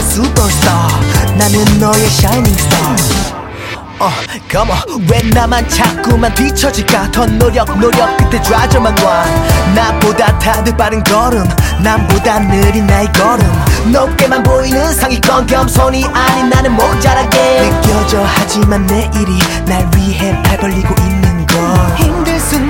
너의 슈퍼스타 나는 너의 shining star 어, come on. 왜 나만 자꾸만 뒤처질까? 더 노력 노력 그때 좌절만 와. 나보다 다들 빠른 걸음. 남보다 느린 나의 걸음. 높게만 보이는 상위권 겸손이 아닌 나는 모자라게. 느껴져. 하지만 내일이 날 위해 팔 벌리고 있는 걸. 힘들 순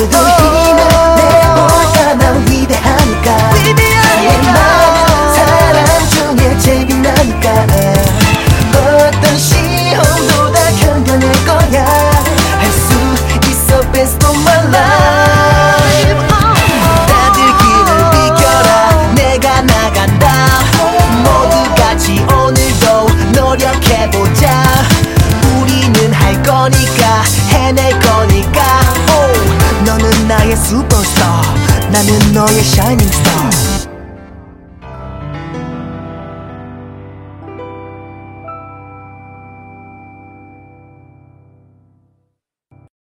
oh. 나는 너의 shining star